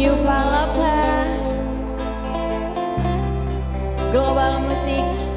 New Palapa Global Music.